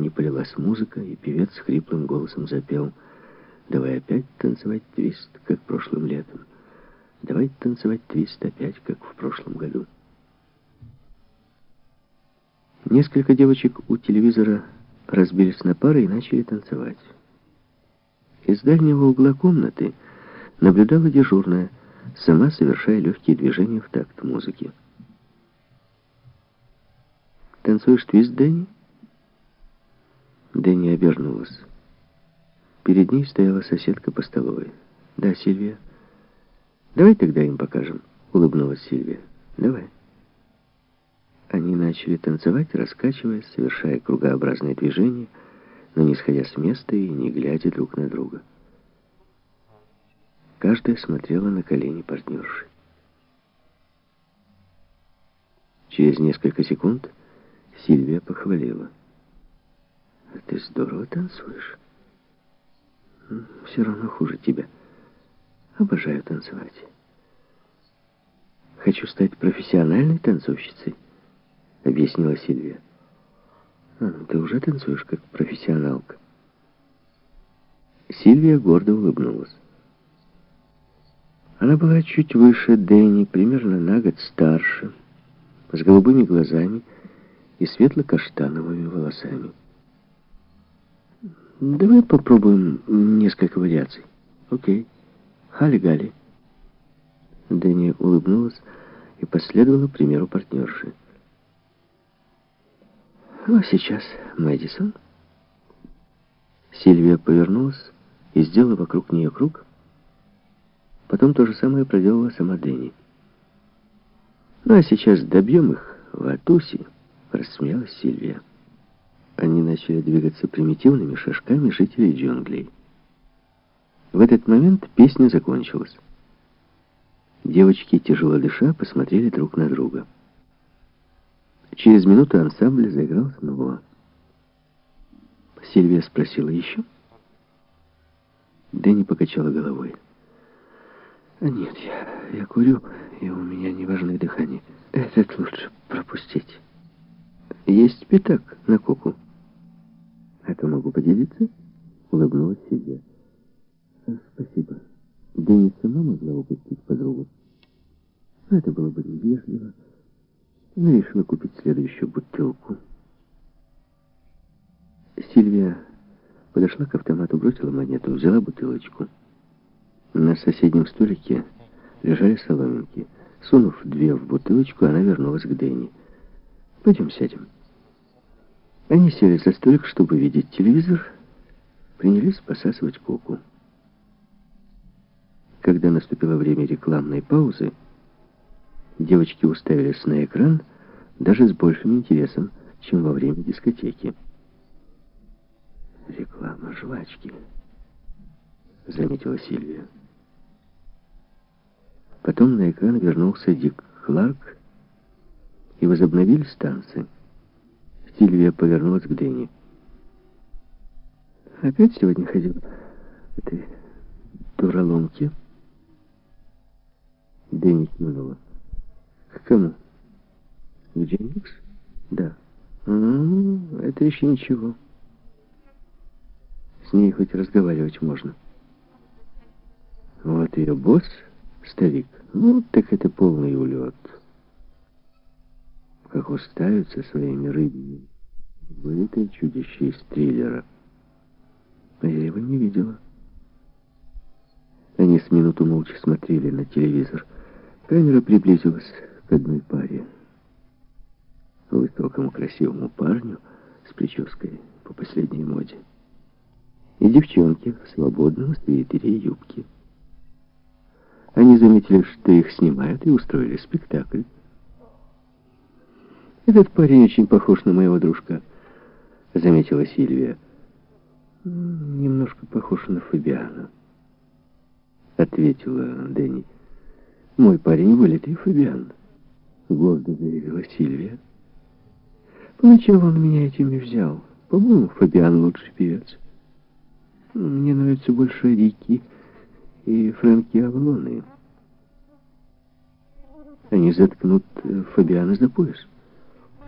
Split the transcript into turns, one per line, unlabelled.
не полилась музыка, и певец хриплым голосом запел «Давай опять танцевать твист, как прошлым летом. Давай танцевать твист опять, как в прошлом году». Несколько девочек у телевизора разбились на пары и начали танцевать. Из дальнего угла комнаты наблюдала дежурная, сама совершая легкие движения в такт музыки. «Танцуешь твист, Дэнни?» Дэнни обернулась. Перед ней стояла соседка по столовой. «Да, Сильвия». «Давай тогда им покажем», — улыбнулась Сильвия. «Давай». Они начали танцевать, раскачиваясь, совершая кругообразные движения, но не сходя с места и не глядя друг на друга. Каждая смотрела на колени партнерши. Через несколько секунд Сильвия похвалила. «А «Ты здорово танцуешь. Все равно хуже тебя. Обожаю танцевать. Хочу стать профессиональной танцовщицей». — объяснила Сильвия. «А, ты уже танцуешь как профессионалка». Сильвия гордо улыбнулась. Она была чуть выше Дэнни, примерно на год старше, с голубыми глазами и светло-каштановыми волосами. «Давай попробуем несколько вариаций». «Окей. Хали-гали». Дэнни улыбнулась и последовала примеру партнерши. Ну, а сейчас Мэдисон. Сильвия повернулась и сделала вокруг нее круг. Потом то же самое проделала сама Дэнни. Ну, а сейчас добьем их в Атусе, рассмеялась Сильвия. Они начали двигаться примитивными шажками жителей джунглей. В этот момент песня закончилась. Девочки, тяжело дыша, посмотрели друг на друга. Через минуту ансамбль заиграл снова. Сильвия спросила еще. Дэнни покачала головой. А нет, я, я курю, и у меня неважное дыхание. Этот лучше пропустить. Есть пятак на куку. Это могу поделиться? Улыбнулась Сильвия. Спасибо. Дэнни сама могла упустить подругу. Это было бы невежливо. Она решила купить следующую бутылку. Сильвия подошла к автомату, бросила монету, взяла бутылочку. На соседнем столике лежали соломинки. Сунув две в бутылочку, она вернулась к Дэнни. «Пойдем сядем». Они сели за столик, чтобы видеть телевизор, принялись посасывать коку. Когда наступило время рекламной паузы, Девочки уставились на экран даже с большим интересом, чем во время дискотеки. «Реклама жвачки», — заметила Сильвия. Потом на экран вернулся Дик Кларк, и возобновились танцы. Сильвия повернулась к Дэнни. «Опять сегодня ходил этой дураломке?» Дэнни кивнула. К кому? К Дженникс? Да. Ну, это еще ничего. С ней хоть разговаривать можно. Вот ее босс, старик, ну, так это полный улет. Как уставится своими рыбами. Вылитое чудище из триллера. А я его не видела. Они с минуту молча смотрели на телевизор. Камера приблизилась к одной паре. Высокому красивому парню с прической по последней моде. И девчонке в свободном свитере и юбке. Они заметили, что их снимают, и устроили спектакль. «Этот парень очень похож на моего дружка», — заметила Сильвия. «Немножко похож на Фабиана», — ответила Дэнни. «Мой парень вылитый Фабиан» гордо заявила Сильвия. Поначалу он меня этими взял. По-моему, Фабиан лучший певец. Мне нравится больше Рики и Фрэнки Авлоны. Они заткнут Фабиана за пояс.